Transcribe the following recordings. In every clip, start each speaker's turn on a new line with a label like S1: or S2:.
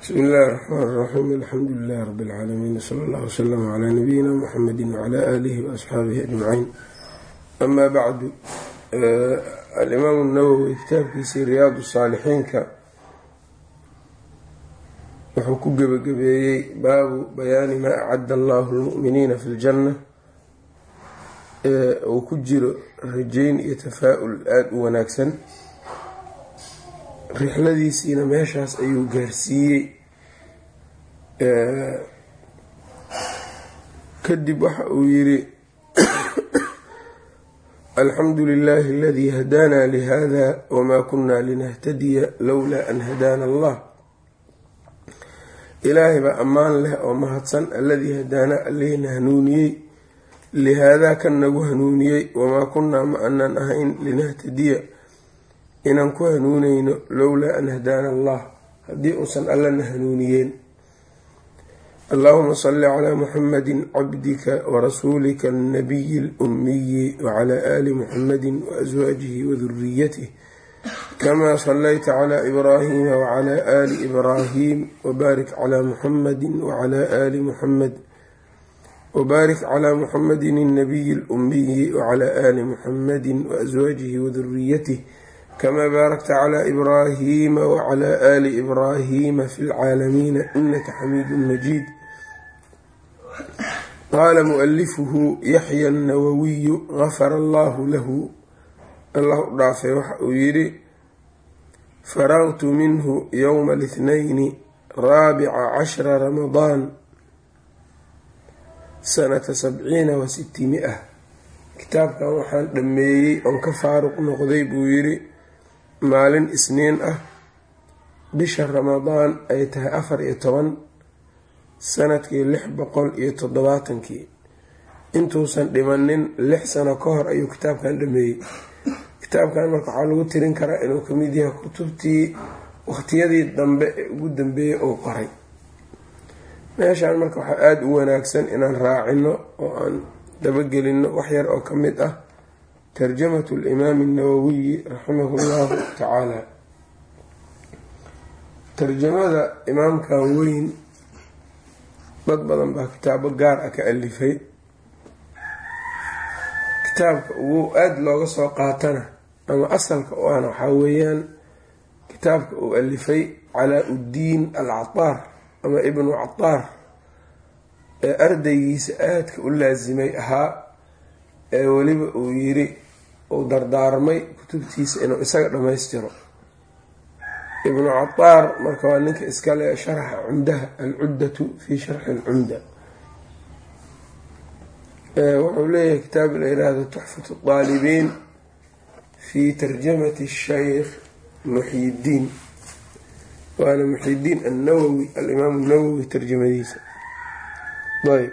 S1: bsmi illaahi raxmaan raxiim alxamdu lilahi rabi اlcaalamiin sala allah wslama calaa nabiyina muxamedi wcala aalihi waasxaabihi ajmaciin amaa bacdu alimaamu nawowi kitaabkiisii riyaadu saalixiinka wuxuu ku gebagabeeyey baabu bayaani maa acadda allahu lmu'miniina fi ljanna uu ku jiro rajayn iyo tafaa-ul aada u wanaagsan rixladiisiina meeshaas ayuu gaarsiiyey. Kadib waxa uu yiri alxamdu lilahi aladii hadaana lihada wma kuna linahtadiya lowlaa an hadaana allah ilaahay baa ammaan leh oo mahadsan alladii hadaana allihina hanuuniyey lihaadaa kan nagu hanuuniyey wamaa kunaa ma anaan ahayn linahtadiya inaan ku hanuuneyno lowlaa an hadaana allah haddii uusan allana hanuuniyeen. Allahuma salli calaa muxamadi cabdika warasuulika alnabiyi اlumiyi wacalaa aali muxamadi waaswaajihi waduriyatih kamaa salayta calaa ibraahima wacalaa aali ibraahim wabaarik calaa muxamadi wacalaa aali muxamed wbaarik calaa muxamadi alnabiyi اlumiyi wacalaa aali muxamadi waaswaajihi waduriyatih kamaa baarakta calaa ibraahima wacalaa aali ibraahima fi lcaalamiina inaka xamiidu majiid qaala mualifuhu yaxya annawawiyu gafara allahu lahu allah u dhaafay waxa uu yidhi faragtu minhu yowmaalithnayni raabica cashra ramadaan sanata sabciina wa siti mi-a kitaabkan waxaan dhammeeyey oon ka faaruq noqday buu maalin isniin ah bisha ramadaan ay tahay afar iyo toban sannadkii lix boqol iyo toddobaatankii intuusan dhimanin lix sano ka hor ayuu kitaabkan dhameeyey. Kitaabkan marka waxaa lagu tirin karaa inuu ka mid yahay kutubtii waqtiyadii dambe ee ugu dambeeyey uu qoray. Meeshaan marka waxaa aada u wanaagsan inaan raacino oo aan dabagelino wax yar oo ka mid ah tarjamatu alimaami annawawiyi raximahu llahu tacaala tarjamada imaamkan weyn dad badan baa kitaabo gaar ah ka alifay kitaabka ugu aada looga soo qaatana ama asalka u ahna waxaa weeyaan kitaabka uu alifay calaa uddiin al cataar ama ibnu cataar ee ardaygiisa aadka u laasimay ahaa ee weliba uu yiri uu dardaarmay kutubtiisa inuu isaga dhammaystiro. Ibnu cataar marka waa ninka iskale sharxa cumdaha alcuddatu fi sharxi alcumda. Wuxuu leeyahay kitaab la yiraahdo tuxfatu daalibiin fi tarjamati shaykh muxyidiin waana muxyidiin annawowi alimaam nawowi tarjamadiisa. Ayb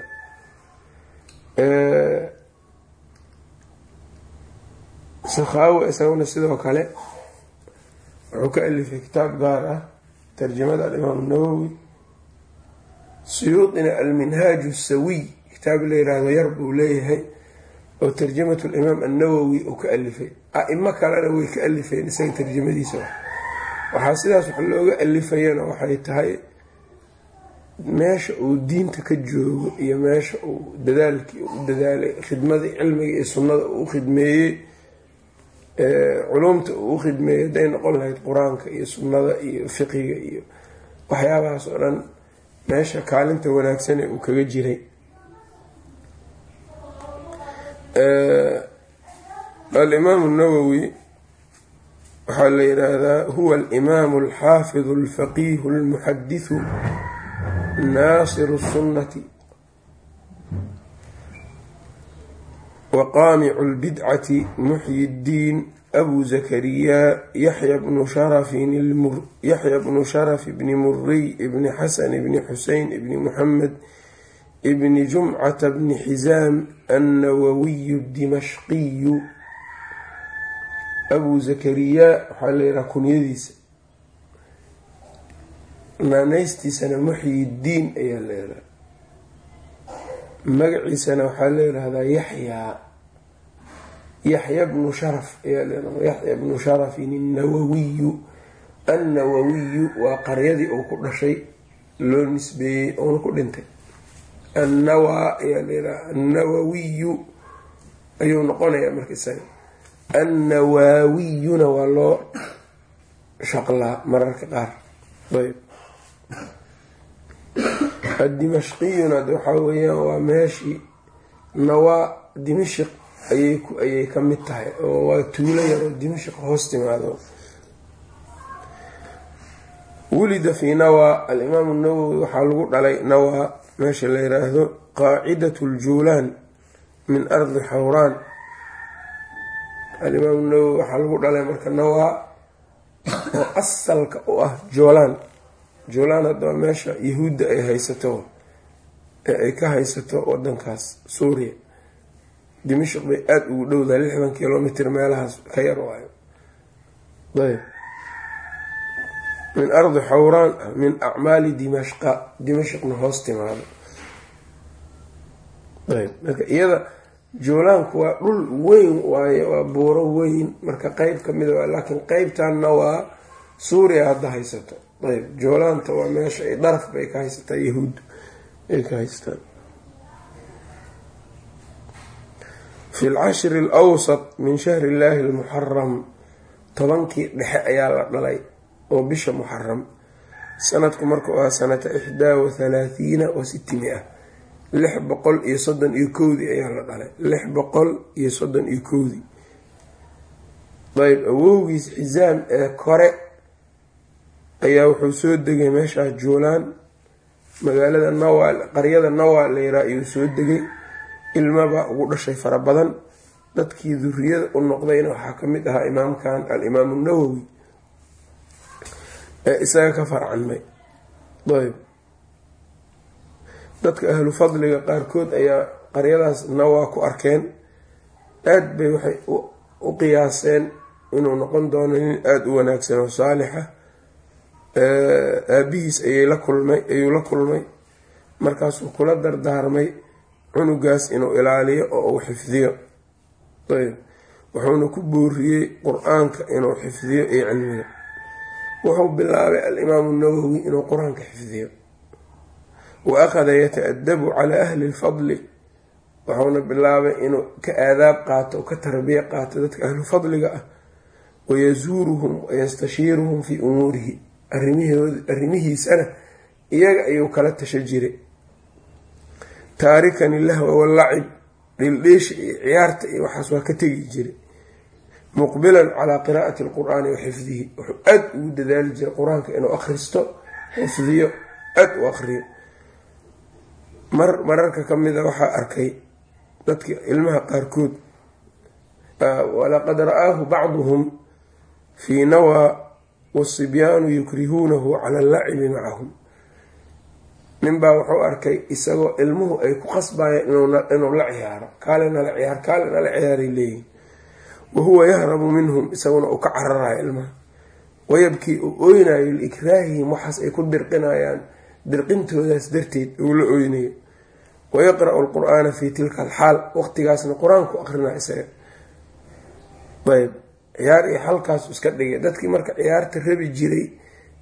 S1: sakhaawi isaguna sidoo kale wuxuu ka alifay kitaab gaar ah tarjamada alimaam nawowi suyuudina alminhaaju sawiy kitaab la yiraahdo yar buu leeyahay oo tarjamatu limaam annawowi uu ka alifay. A-imo kalena way ka alifeen isaga tarjamadiisa. Waxaa sidaas wax looga alifayana waxay tahay meesha uu diinta ka joogo iyo meesha uu dadaalkii u dadaalay khidmadii cilmiga iyo sunnada uu khidmeeyey culumta uu u khidmeeyey hadday noqon lahayd qur'aanka iyo sunnada iyo fiqiga iyo waxyaabahaas oo dhan meesha kaalinta wanaagsane uu kaga jiray. Alimaamu nawowi waxaa la yidhaahdaa huwa alimaamu alxaafidu alfaqiihu almuxadisu naasiru sunnati waqaamicu lbidcati muxyi ddiin abu zakariya yaxya bnu sharaf bni muriy ibni xasan ibni xusein ibni muxamed ibni jumcata bni xisaam annawawiyu dimashqiyu abu zakariya waxaa la yidhaha kunyadiisa. Naanaystiisana muxyi ddiin ayaa la yidhaha magaciisana waxaa la yidhaahdaa yaxyaa yaxya bnu sharaf ayaa yidhahda yaxya bnu sharafin annawawiyu. Annawawiyu waa qaryadii uu ku dhashay loo nisbeeyey oona ku dhintay. Annawaa ayaa layidhaha annawawiyu ayuu noqonayaa marka isaga annawaawiyuna waa loo shaqlaa mararka qaar. Ayb addimashqiyuna waxaa weeyaan waa meeshii nawaa dimashik ayay ayay ka mid tahay oo waa tuulo yar oo dimashik hoos timaado. Wulida fii nawaa alimaamu nawowi waxaa lagu dhalay nawaa meesha la yiraahdo qaacidat ljuulaan min ardi xawraan alimaamu nawowi waxaa lagu dhalay marka nawaa oo asalka u ah joolaan. Joolaan hadda meesha yahuudda ay haysato ee ay ka haysato wadankaas suuriya dimashik bay aada ugu dhowdahay lixdan kilomitr meelahaas ka yar waayo ayb min ardi xawraan min acmaali dimashqa dimashqna hoos timaado. Ayb marka iyada joolaanku waa dhul weyn waaye waa buuro weyn. Marka qeyb kamida waa laakiin qeybtanna waa suuriya hadda haysato. Ayb joolaanta waa meesha ay daraf bay ka haysataa yahuud ay ka haystaan fi lcashri alawsat min shahri illaahi almuxaram tobankii dhexe ayaa la dhalay oo bisha muxaram sanadku marka waa sanata ixdaa wa halaathiina wa sitimia lix boqol iyo soddon iyo kowdii ayaa la dhalay. Lix boqol iyo soddon iyo kowdii ayb awowgiis xisaam ee kore ayaa wuxuu soo degay meeshaa joolaan. Magaalada nawaal qaryada nawaal layraa ayuu soo degay ilmabaa ugu dhashay fara badan. Dadkii duriyada u noqdayna waxaa ka mid ahaa imaamkan alimaamu nawowi ee isaga ka farcanmay ayb dadka ahlu fadliga qaarkood ayaa qaryadaas nawaa ku arkeen. Aada bay waxay u qiyaaseen inuu noqon doono nin aada u wanaagsan oo saalixa aabihiis ayay la kulmay ayuu la kulmay. Markaasuu kula dardaarmay cunugaas inuu ilaaliyo oo uu xifdiyo. Ayb. Wuxuuna ku booriyey qur'aanka inuu xifdiyo iyo cilmiga. Wuxuu bilaabay alimaamu nawowi inuu qur'aanka xifdiyo. Wa akhada yata-adabu calaa ahli lfadli wuxuuna bilaabay inuu ka aadaab qaato ka tarbiya qaato dadka ahlu fadliga ah. Wayasuuruhum wayastashiiruhum fii umuurihi. Arrimihiisana iyaga ayuu kala tasha jiray taarikan illahwa wallacib dhildheesha iyo ciyaarta iyo waxaas waa ka tegi jiray muqbilan calaa qiraa'ati alqur-aani wa xifdihi. Wuxuu aada ugu dadaali jiray qur'aanka inuu akhristo xifdiyo aada u akhriyo. Mar mararka ka mida waxaa arkay dadki ilmaha qaarkood walaqad ra'aahu bacduhum fii nawaa wasibyaanu yukrihuunahu cala allacibi macahum ninbaa wuxuu arkay isagoo ilmuhu ay ku qasbayeen inuu la ciyaaro. Kaale nala ciyaar kaale nala ciyaaray leeyihiin wahuwa yahrabu minhum isaguna uu ka cararayo ilmaha wayabkii uu oynayo liikraahihim waxaas ay ku dirqinayaan dirqintoodaas darteed uu la oynayo wayaqra-u lqur-aana fii tilka alxaal waqtigaasna qur'aanku aqrinaa isaga. Ayb ciyaar iyo xalkaas iska dhigay. Dadkii marka ciyaarta rabi jiray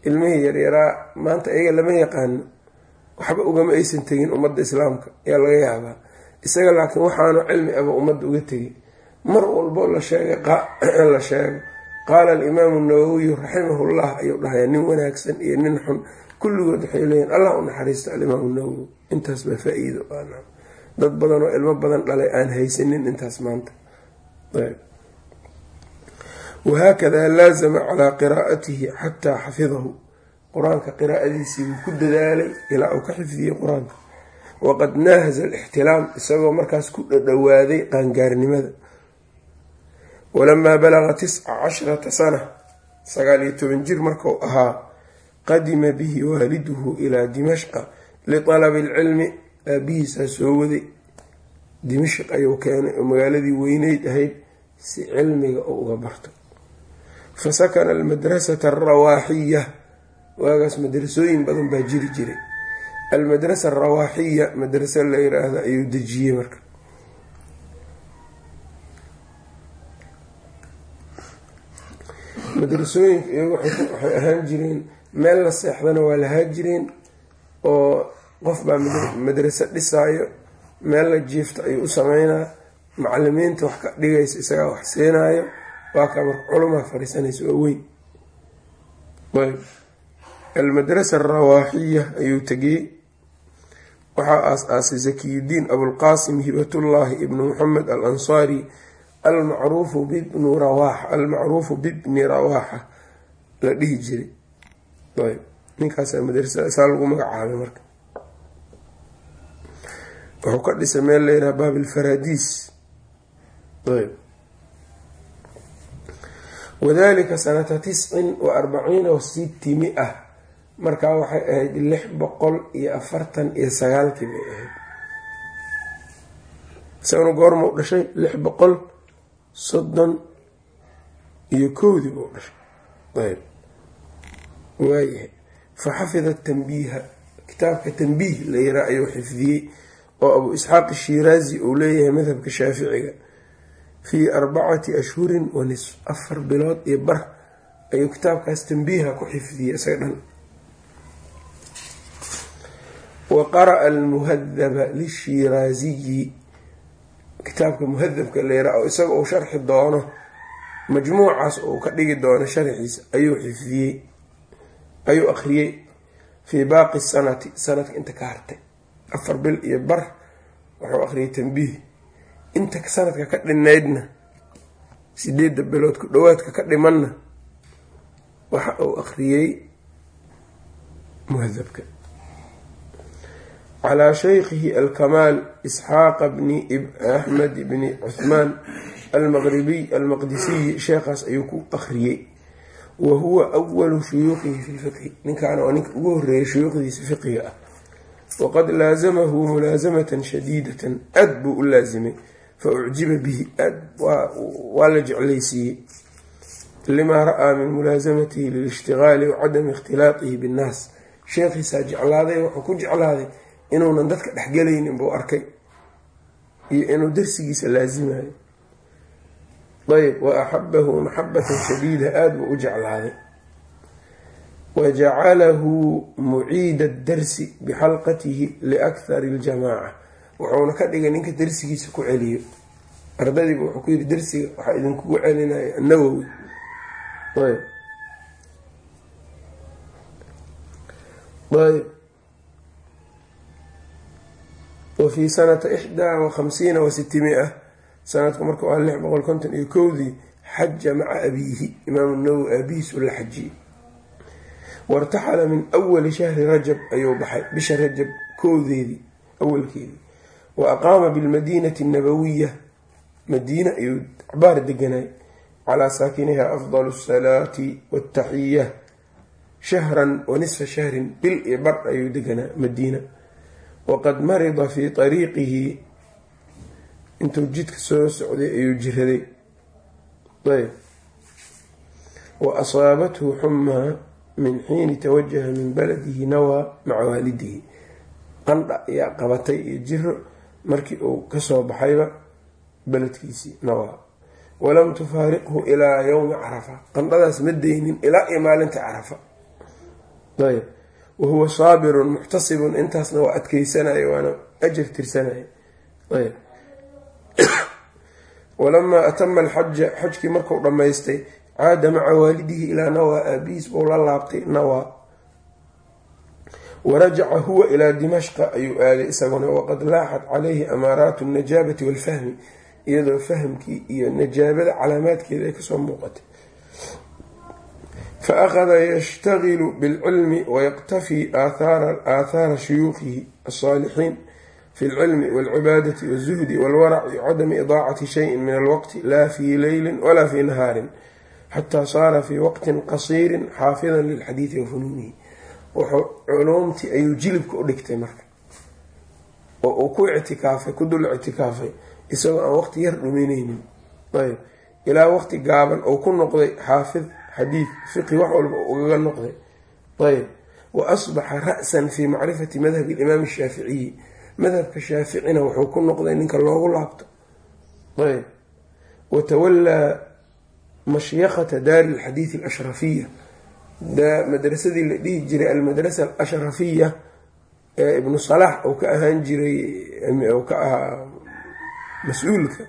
S1: ilmihii yaryaraa maanta iyaga lama yaqaano waxba ugama aysan tegin ummadda islaamka ayaa laga yaabaa. Isaga laakiin waxaanu cilmi aba ummadda uga tegay mar walbo la sheegay la sheego. Qaala alimaamu nawowiyu raximahullah ayuu dhahaya nin wanaagsan iyo nin xun. Kulligood waxay leeyihiin allah u naxariisto alimaamu nawowi intaas baa faa-iido dad badan oo ilmo badan dhalay aan haysanin intaas maanta. Wahaakadaa laazama calaa qiraa'atihi xataa xafidahu qur'aanka qiraa'adiisii wuu ku dadaalay ilaa uu ka xifdiyey qur'aanka. Waqad naahaza alixtilaam isagoo markaas ku dhadhowaaday qaangaarnimada. Walamaa balaqa tisca casharata sana sagaal iyo toban jir markuu ahaa qadima bihi waaliduhu ilaa dimashqa litalabi alcilmi aabihiisaa soo waday. Dimashq ayuu keenay oo magaaladii weyneyd ahayd si cilmiga oo uga barto. Fa sakana almadrasata alrawaaxiya waagaas madrasooyin badan baa jiri jiray. Almadrasa alrawaaxiya madraso la yiraahdo ayuu dejiyey marka. Madrasooyinka iyagu waxay ahaan jireen meel la seexdana waa lahaa jireen oo qof baa madraso dhisaayo meel la jiifta ayuu u sameynaa macalimiinta wax ka dhigaysa isagaa wax siinaayo waa kaa marka culamaa fariisanaysa oo weyn almadrasa arawaaxiya ayuu tegiyey waxaa aas-aasay zakiyudiin abulqaasim hibatullaahi ibnu moxamed al ansaari almacruufu bibnu rawaaxa almacruufu bibni rawaaxa la dhihi jiray. Ayb ninkaasaa madrasada saa lagu magacaabay marka. Wuxuu ka dhisay meel layidhaha baabilfaradiis ayb. Wadalika sanata tiscin wa arbaciina wa siti mi-a markaa waxay ahayd lix boqol iyo afartan iyo sagaalkii bay ahayd. Isaguna goorma u dhashay lix boqol soddon iyo kowdii buu dhashay. Ayb. Waayahay fa xafida tanbiiha kitaabka tanbiih la yiraa ayuu xifdiyey oo abu isxaaq shiraazi uu leeyahay madhabka shaaficiga. Fii arbacati ashhurin wa nisf afar bilood iyo bar ayuu kitaabkaas tanbiiha ku xifdiyey isaga dhan wa qara'a almuhadaba lishiraaziyi kitaabka muhadabka leera oo isaga uu sharxi doono majmuucaas uu ka dhigi doono sharxiisa ayuu xifdiyey ayuu akhriyey fii baaqi sanati sanadka inta ka hartay. Afar bil iyo bar wuxuu akhriyay tanbiih. Inta sanadka ka dhinaydna sideedda bilood ku dhowaadka ka dhimanna waxa uu akhriyey muhadabka calaa shaykhihi alkamaal isxaaqa bni axmed bni cuthmaan almaqribiy almaqdisiyi sheekhaas ayuu ku akhriyey. Wa huwa awalu shuyuuqihi fi lfiqhi ninkaana waa ninka ugu horeeyay shuyuuqdiisa fiqiga ah. Waqad laasamahu mulaasamatan shadiidatan. Aad buu u laasimay fa ucjiba bihi. Aad waa la jeclaysiiyey. Limaa ra'aa min mulaasamatihi lilishtigaali wa cadami ikhtilaatihi binnaas sheekhiisaa jeclaaday wuxuu ku jeclaaday inuunan dadka dhexgelaynin buu arkay iyo inuu darsigiisa laasimayo ayb wa axabahu maxabatan shadiida aada buu u jeclaaday. Wa jacalahu muciida darsi bixalqatihi liakhari iljamaaca wuxuuna ka dhigay ninka darsigiisa ku celiyo. Ardadiiba wuxuu ku yiri darsiga waxaa idinkugu celinaya nawowi. Ayb ayb wa fii sanata ixdaa wa khamsiina wa sitimia sanadku marka waa lix boqol konton iyo kowdii xaja maca abiihi imaamu nawowi aabihiis u la xajiyey. Wartaxala min awali shahri rajab ayuu baxay bisha rajab kowdeedii awalkeedii wa aqaama bilmadiinati annabawiya madiina ayuu cabaar deganay calaa saakiniha afdalu asalaati waataxiya shahran wa nisfa shahrin bil iyo bar ayuu deganaa madiina waqad marida fii ariiqihi intuu jidka soo socday ayuu jiraday ayb wa asaabathu xumaa min xiini tawajaha min baladihi nawaa maca waalidihi qandha ayaa qabatay iyo jiro markii uu ka soo baxayba beledkiisii nawaa walam tufaariqhu ilaa yowmi carafa qandhadaas ma deynin ilaa iyo maalinta carafa ayb wahuwa saabirun muxtasibun intaasna waa adkeysanaya waana ajar tirsanaya ayb walamaa atama alxaja xajkii marku dhammaystay caada maca waalidihi ilaa nawaa aabihiis buu la laabtay nawaa warajaca huwa ilaa dimashqa ayuu aaday isaguna waqad laaxat calayhi amaaraatu alnajaabati waalfahmi iyadoo fahamkii iyo najaabada calaamaadkeeda ay ka soo muuqatay fa akhada yashtagilu bilcilmi wayaqtafii aathaara shuyuukihi alsaalixiin fi lcilmi walcibaadati walzuhdi walwaraci wacadami idaacati shayin min alwaqti laa fii leylin walaa fii nahaarin xataa saara fii waqtin qasiirin xaafidan lilxadiidi wa funuunihi wuxuu culuumtii ayuu jilibka u dhigtay marka oo uu ku ictikaafay ku dul ictikaafay isagoo aan waqti yar dhumineynin ayb ilaa gaaban ku noqday xaafid xadiid fiqi wax walba ugaga noqday. Ayb wa asbaxa ra'san fii macrifati madhabi alimaam ashaaficiyi madhabka shaaficina wuxuu ku noqday ninka loogu laabto. Ayb watawallaa mashyakata daari alxadiidi alashrafiya madrasadii la dhihi jiray almadrasa alashrafiya ibnu salaax uu ka ahaan jiray uu ka ahaa mas'uulka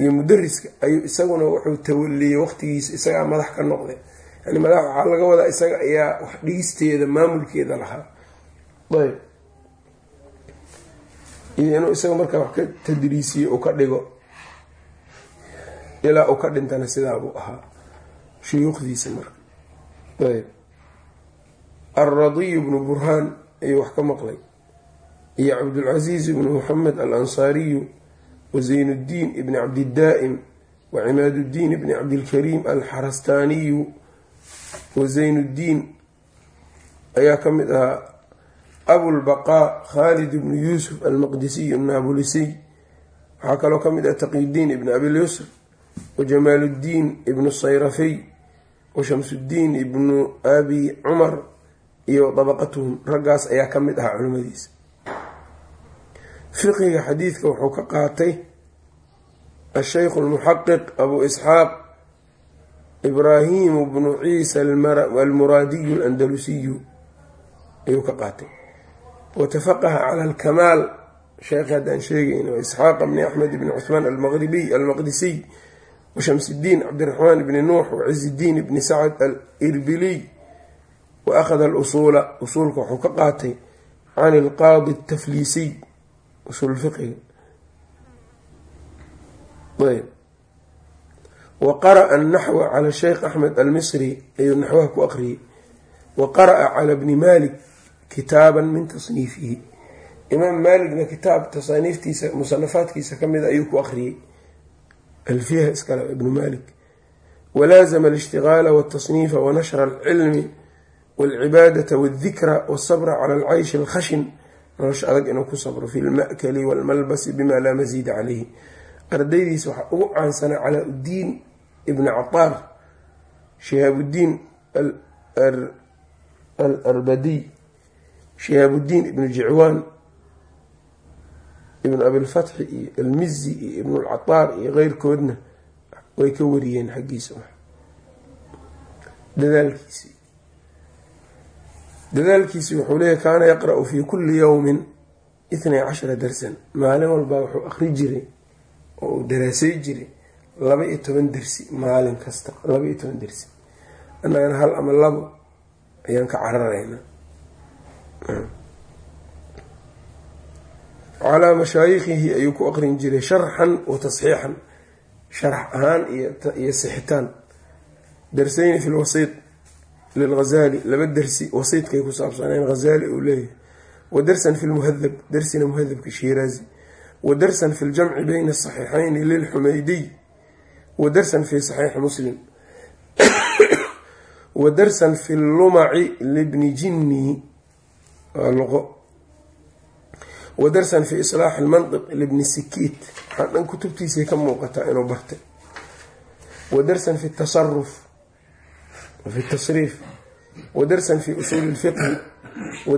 S1: iyo mudariska ayuu isaguna wuxuu tawaliyey waqtigiisa isagaa madax ka noqday. Yani madax waxaa laga wadaa isaga ayaa wax dhigisteeda maamulkeeda lahaa. Ayb. Iyo inuu isaga markaa wax ka tadriisiyo uu ka dhigo. Ilaa uu ka dhintana sidaabuu ahaa. Shuyuukhdiisa marka ayb. Alradiy bnu burhaan ayuu wax ka maqlay. Iyo cabdulcasiiz ibnu moxamed al ansaariyu wa zaynuddiin ibni cabdidaa'im wa cimaaduddiin ibni cabdilkariim alxarastaaniyu wa zaynuddiin ayaa ka mid ahaa abulbaqaa khaalid ibnu yuusuf almaqdisiy annaabolisiy waxaa kaloo ka mid ah taqiyudiin ibni abilyusr wa jamaaluddiin ibnu sayrafiy wa shamsuddiin ibnu abi cumar iyo dabaqatuhum raggaas ayaa ka mid ahaa culimmadiisa fiqiga xadiidka wuxuu ka qaatay asheykhu almuxaqiq abu isxaaq ibraahimu bnu ciisa almuraadiyu alandalusiyu ayuu ka qaatay. Watafaqaha cala alkamaal sheekhi haddaan sheegayn isxaaqa bni axmed bni cuhmaan almaqribiy almaqdisiy washamsidiin cabdiraxmaan bni nuux wacizidiin bni sacad al irbiliy wa akhada alusuula usuulka wuxuu ka qaatay can ilqaadi atafliisiy usuul fiqiga ayb wa qara'a annaxwa cala sheykh axmed almisri ayuu naxwaha ku aqriyey wa qara'a cala bni malik kitaaban min tasniifihi imaam maaligna kitaab tasaaniiftiisa musanafaadkiisa ka mida ayuu ku aqriyey alfiha iskale ibnu malik walaazama alishtigaala waltasniifa wanashra alcilmi walcibaadata waldikra walsabra cala alcayshi alkhashin nolosha adag inuu ku sabro fi lma'kali walmalbasi bima laa masiida caleyhi ardaydiisa waxaa ugu caansanaa calaa uddiin ibni cataar shihaabudiin alarbadiy shihaabudiin ibnu jicwaan ibnu abilfatxi iyo almizi iyo ibnulcataar iyo keyrkoodna way ka wariyeen xaggiisa. Dadaalkiisi dadaalkiisi wuxuu leeyahy kaana yaqra-u fii kulli yowmin itnay cashara darsan. Maalin walbaa wuxuu akri jiray oo uu daraasay jiray laba iyo toban dersi maalin kasta laba iyo toban dersi annagana hal ama labo ayaan ka cararaynaa calaa mashaayikhihi ayuu ku aqrin jiray sharxan wa tasxiixan sharx ahaan iyo sixitaan darsayni fi lwasiit lilghazali laba dersi wasiidkay ku saabsaneen hazali uu leeyahay wa darsan fi lmuhadab darsina muhadabka shiiraazi wa darsan fi ljamci bayna asaxiixayni lilxumeydiy wa darsan fi saxiixi muslim wa darsan fi lumaci libni jinni waa luqo wa darsan fi islaaxi lmantiq libni sikiit waxaa dhan kutubtiisay ka muuqataa inuu bartay wa darsan fi tasaruf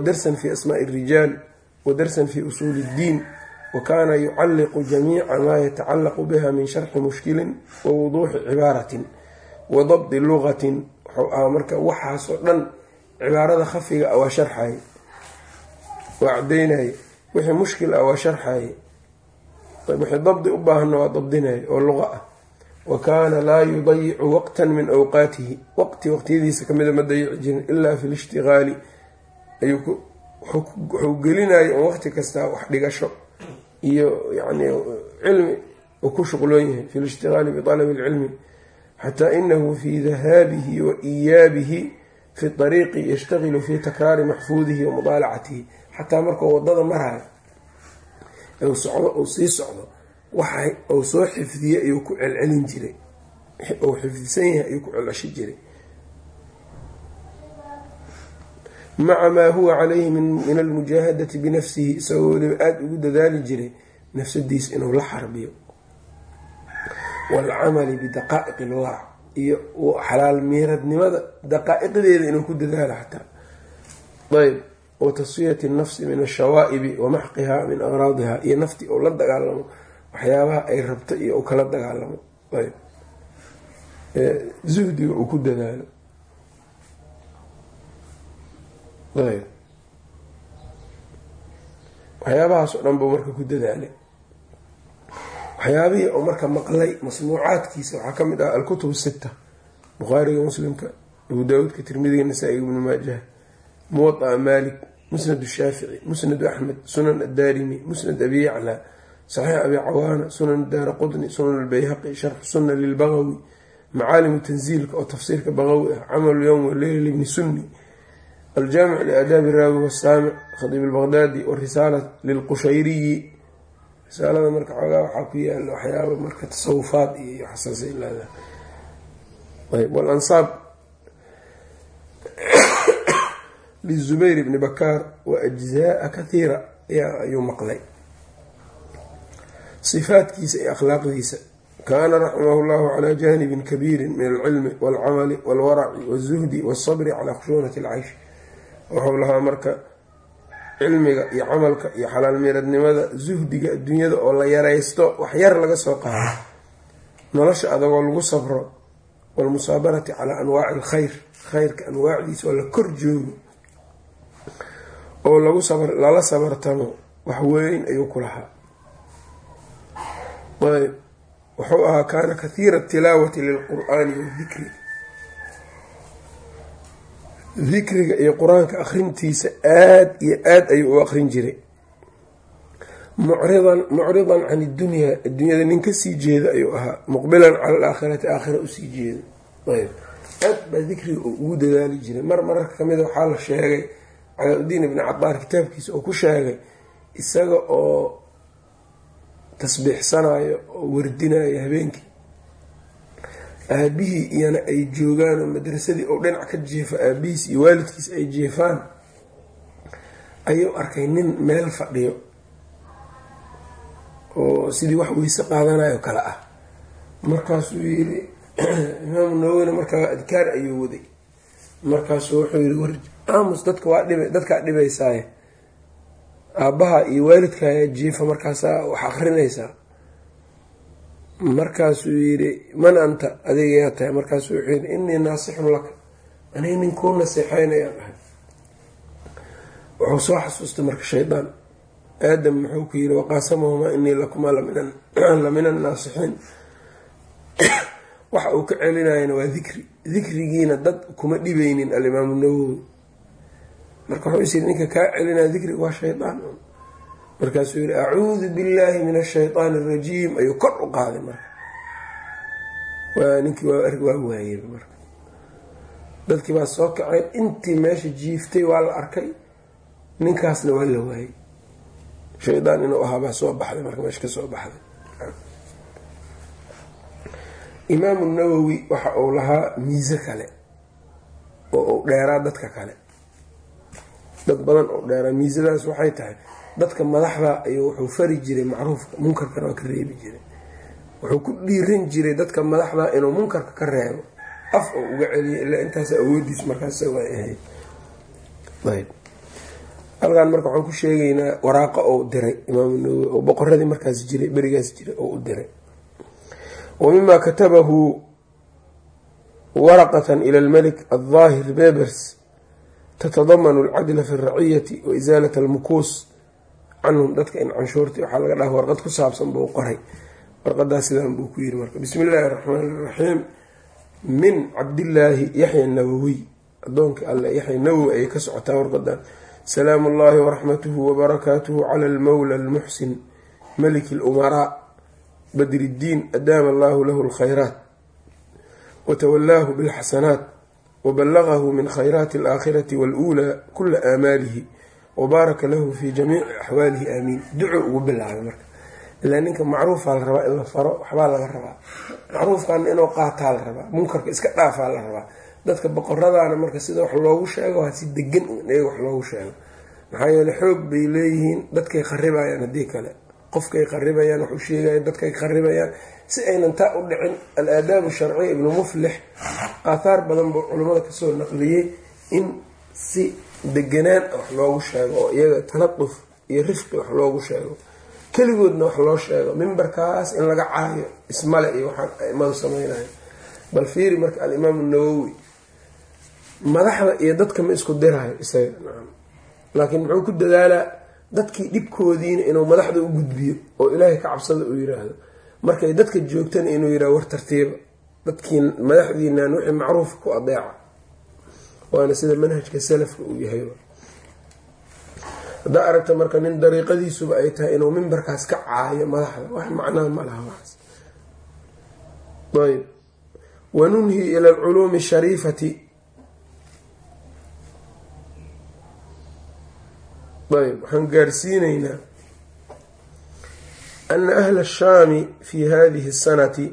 S1: darsan fi asmaai اrijaal wa darsan fi usuuli اddiin wa kaana yucalliqu jamiica maa yatacallaqu biha min sharxi mushkilin wa wuduuxi cibaaratin wa dabdi lugatin wuxuu ahaa marka waxaasoo dhan cibaarada khafiga waa sharxaye waa cadeynaye wixii mushkil ah waa sharxaye wixii dabdi u oo wa kaana laa yudayicu waqtan min awqaatihi. Waqti waqtiyadiisa kamida ma dayici jirin ilaa fi lishtigaali wuxuu gelinaya un waqti kastaa wax dhigasho iyo yani cilmi uu ku shuqloon yahay fi lishtigaali bialabi lcilmi xataa inahu fi dahaabihi wa iyaabihi fi ariiqi yashtagilu fi takraari maxfuudihi wa mudaalacatihi. Xataa markuu waddada uu sii socdo waxa uu soo xifdiyey ayuu ku celcelin jiray. Uu xifdisan yahay ayuu ku celceshi jiray. Maca maa huwa calayhi min almujaahadati binafsihi isagoo weliba aada ugu dadaali jiray nafsadiisa inuu la xarbiyo. Waalcamali bidaqaa'iq ilwarac iyo xalaal miiradnimada daqaa'iqdeeda inuu ku dadaalo xataa. Ayb wa tasfiyati nafsi min ashawaa'ibi wa maxqiha min aqraadiha iyo nafti uu la dagaalamo waxyaabaha ay rabto iyo uu kala dagaalamo. Ayb. Zuhdiga uu ku dadaalo. Ayb. Waxyaabahaas dhan buu marka ku dadaalay. Waxyaabihii oo marka maqlay masnuucaadkiisa waxaa ka mid ah alkutub sita bukhaariga muslimka abu daawuudka tirmidiga nasaa-iga ibnu maajaha muwadaa maalik musnad shaafici musnad axmed sunan addaarimi musnad abi yacla saxiix abi cawaana sunan daara qudni sunan albayhaqi sharxu sunna lilbagawi macaalimu tanziilka oo tafsiirka bagawi ah camalu yowm waleyl ibni sunni. Aljaamic liaadaabi raawi wasaamic khadiib albaqdaadi warisaala lilqushayriyi risaalada marka xoogaa waxaa ku yaalla waxyaaba marka tasawufaad iyo xasaasay leedahay. Ayb walansaab lizubayr bni bakaar wa ajzaaa kathiira ayuu sifaadkiisa iyo akhlaaqdiisa. Kaana raximahu llahu calaa janibin kabiirin min alcilmi walcamali walwaraci walzuhdi walsabri calaa khushuunati alcaysh wuxuu lahaa marka cilmiga iyo camalka iyo xalaal miradnimada zuhdiga adduunyada oo la yaraysto wax yar laga soo qaado. Nolosha adagoo lagu sabro walmusaabarati calaa anwaaci alkhayr khayrka anwaacdiisa oo la kor joogo oo lala sabartamo wax weyn ayuu ku lahaa ayb wuxuu ahaa kaana kathiira tilaawati lilqur'aani wadikri dikriga iyo qur'aanka akhrintiisa aada iyo aada ayuu u aqrin jiray. Mucridan mucridan can idunyaa adduunyada nin ka sii jeeda ayuu ahaa. Muqbilan cala alaakhirati aakhira u sii jeeda. Ayb. Aad baa dikriga uu ugu dadaali jiray. Mar mararka kamida waxaa la sheegay calaa-udiin ibni cadaar kitaabkiisa oo ku sheegay isaga oo tasbiixsanayo oo wardinayo habeenkii. Aabihii iyana ay joogaan oo madrasadii ou dhinac ka jeefo aabihiis iyo waalidkiis ay jeefaan ayuu arkay nin meel fadhiyo oo sidii wax weyse qaadanayo kale ah. Markaasuu yiri imaamu nawowina markaa adkaar ayuu waday. Markaasuu wuxuu yiri war aamus dadka waa dhib dadkaa dhibaysaaye aabbaha iyo waalidkaayaa jeefa markaasaa wax akrinaysaa markaasuu yidhi man anta? Adigayaa tahay. Markaasuu wuxuu yidhi innii naasixun laka. Aniga nin kuu naseexeynayaan ahay. Wuxuu soo xasuustay marka shaydaan. Aadam muxuu ku yidhi waqaasamahumaa inii lakumaa lamina annaasixiin waxa uu ka celinayana waa dikri dikrigiina dad kuma dhibaynin alimaamu nawowi marka wuxuu is yidhi ninka kaa celinaya dikriga waa shaydaan markaasuu yihi acuudu billahi min ashaytaan arajiim ayuu kor u qaaday marka. Ninkii waa waayey marka. Dadkii baa soo kaceen intii meesha jiiftay waa la arkay ninkaasna waa la waayey. Shaydaan inuu ahaa baa soo baxday marka meesha ka soo baxday. Imaamu nawowi waxa uu lahaa miise kale oo uu dheeraa dadka kale dad badan oo dheeraa miisadaas waxay tahay. Dadka madaxda ayuu wuxuu fari jiray macruufka munkarkana waa ka reebi jiray. Wuxuu ku dhiiran jiray dadka madaxda inuu munkarka ka reebo. Af oo uga celiya ilaa intaas awoodiis markaas way ahayd. Halkan marka waxaan ku sheegaynaa waraaqo ou diray imaamu nawowi oo boqoradii markaas jiray berigaas jiray oo u diray. Wa mima katabahu waraqatan ila almalik aldaahir bebers tatadamanu alcadla fi alraciyati wa isaalat almukuus. Canhum dadka in canshuurta waxaa laga dhaha warqad ku saabsan buu qoray. Warqadaas sidaan buu ku yiri marka bismi illaahi araxmaani iraxiim min cabdillaahi yaxya nawowiy adoonka alle yaxya nawowi ayay ka socotaa warqadan salaamu ullaahi waraxmatuhu wabarakaatuhu cala almawla almuxsin maliki lumaraa badriddiin adaama allahu lahu alkhayraat watawallaahu bilxasanaat waballagahu min khayraati alaakhirati waluulaa kula aamaalihi wabaaraka lahu fi jamiici axwaalihi aamiin duco ugu bilaabay marka ilaa ninka macruufaa la rabaa in la faro waxbaa laga rabaa macruufkana inuu qaataa la rabaa munkarka iska dhaafaa la rabaa dadka boqoradaana marka sida wax loogu sheego waa si degan iyaga wax loogu sheego maxaa yeele xoog bay leeyihiin dadkay kharibayaan haddii kale qofkay kharibayaan waxu sheegayan dadkay kharibayaan si aynan taa u dhicin al-aadaabu sharciya ibnu muflix aathaar badan buu culimmada ka soo naqliyey in si deganaan wax loogu sheego oo iyaga taladuf iyo rifqi wax loogu sheego. Keligoodna wax loo sheego mimbarkaas in laga caayo ismale iyo waxaan aimadu samaynayo. Bal fiiri marka alimaamu nawowi madaxda iyo dadka ma isku dirayo isaga laakiin muxuu ku dadaalaa dadkii dhibkoodiina inuu madaxda u gudbiyo oo ilaahay ka cabsada uu yiraahdo markay dadka joogtana inuu yiraahdo war tartiiba dadkii madaxdiinan wixii macruufa ku adeeca. Waana sida manhajka salafka uu yahay. Haddaa aragta marka nin dariiqadiisuba ay tahay inuu mimbarkaas ka caayo madaxda wax macnaha ma laha waxaas ayb wanunhi ila alculuumi ashariifati ayb waxaan gaarsiinaynaa ana ahla ashaami fi hadihi asanati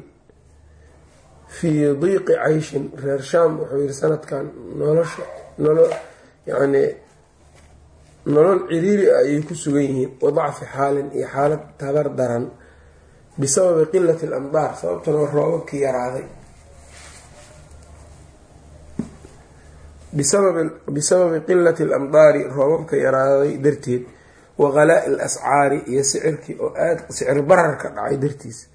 S1: fii diiqi cayshin reer shaam wuxuu yihi sanadkan nolosha nolo yani nolol ciriiri ah ayay ku sugan yihiin wadacfi xaalin iyo xaalad tabar daran bisababi qilati alamdaar sababtana waa roobabkii yaraaday bisababi qilati alamdaari roobabka yaraaday darteed wa qalaa'i alascaari iyo sicirkii oo aada sicir bararka dhacay dartiis.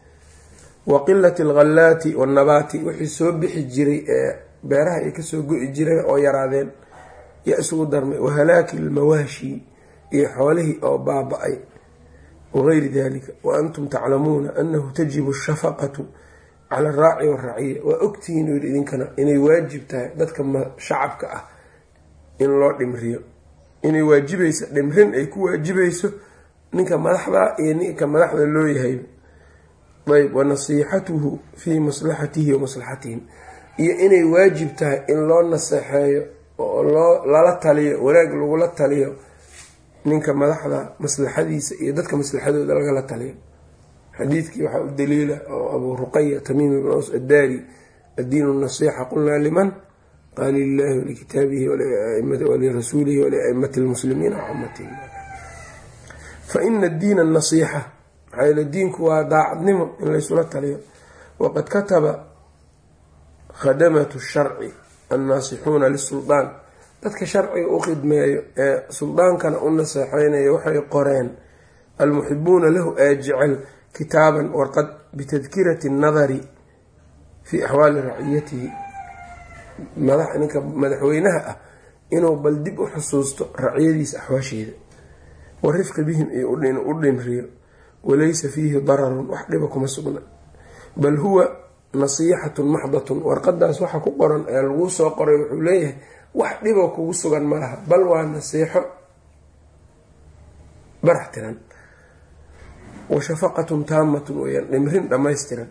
S1: wa qilati alghallaati waannabaati wixii soo bixi jiray ee beeraha ay ka soo go-i jireen oo yaraadeen yaa isugu darmay. wahalaaki almawaashi iyo xoolihii oo baaba-ay wagayri dalika wa antum taclamuuna anahu tajibu ashafaqatu cala araaci waraciya waa ogtihiin u idinkana inay waajib tahay dadka shacabka ah in loo dhimriyo inay waajibayso dhimrin ay ku waajibayso ninka madaxda iyo ninka madaxda loo yahay. Ayb wa nasiixatuhu fii maslaxatihi wa iyo inay waajib tahay in loo naseexeeyo oo loo lala taliyo wanaag lagula taliyo ninka madaxda maslaxadiisa iyo dadka maslaxadooda lagala taliyo. Xadiidkii waxaa u daliila oo abuu ruqaya tamiim ibn aws addaari addiinu nasiixa qulnaa liman lilahi walikitaabihi walirasuulihi waliaimati lmuslimiin wcamatihim fa ina diina nasiixa maxaa diinku waa daacadnimo in laysula taliyo waqad kataba khadamatu sharci annaasixuuna lisuldaan dadka sharciga u khidmeeyo ee suldaankana u naseexeynaya waxay qoreen almuxibuuna lahu ee jecel kitaaban warqad bitadkirati annadari fii axwaali raciyatihi ninka madaxweynaha ah inuu bal dib u xusuusto raciyadiisa axwaasheeda. Wa rifqi bihim iyo u dhimriyo walaysa fiihi dararun wax dhiba kuma sugna. Bal huwa nasiixatun maxdatun warqadaas waxa ku qoran ee laguu soo qoray wuxuu leeyahay wax dhibo kugu sugan ma laha bal waa nasiixo barax tiran. Wa shafaqatun taamatun weyaan dhimrin dhammaystiran.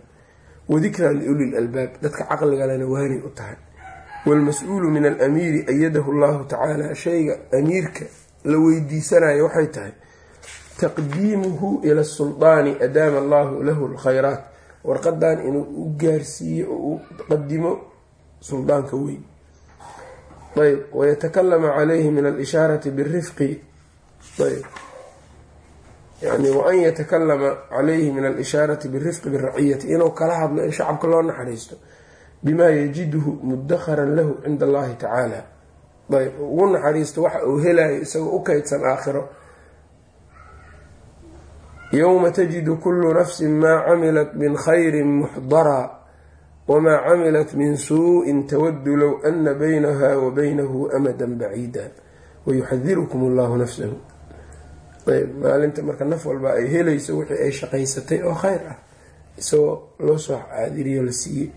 S1: Wadikraa liuli lalbaab dadka caqligalena waanay u tahay waalmas-uulu min alamiiri ayadahu llahu tacaala shayga amiirka la weydiisanayo waxay tahay taqdiimuhu ila suldaani adaama allahu lahu lkhayraat warqadan inuu u gaarsiiyo oo u qadimo suldaanka weyn ayb wayatakalama calayhi min alishaarati birifqi ayb yani waan yatakalama calayhi min alishaarati birifqi biraciyati inuu kala hadlo in shacabka loo naxariisto bimaa yajiduhu mudakharan lahu cinda allahi tacaala. Ayb ugu naxariisto waxa uu helayo isagoo u kaydsan aakhiro. Yowma tajidu kulu nafsin maa camilat min khayri muxdaraa wamaa camilat min suu-in tawadu low ana baynaha wa baynahu amadan baciida. Wayuxadirukum allahu nafsahu. Ayb maalinta marka naf walba ay helayso wixii ay shaqaysatay oo kheyr ah. Isagoo loo soo caadiriyo la siiyey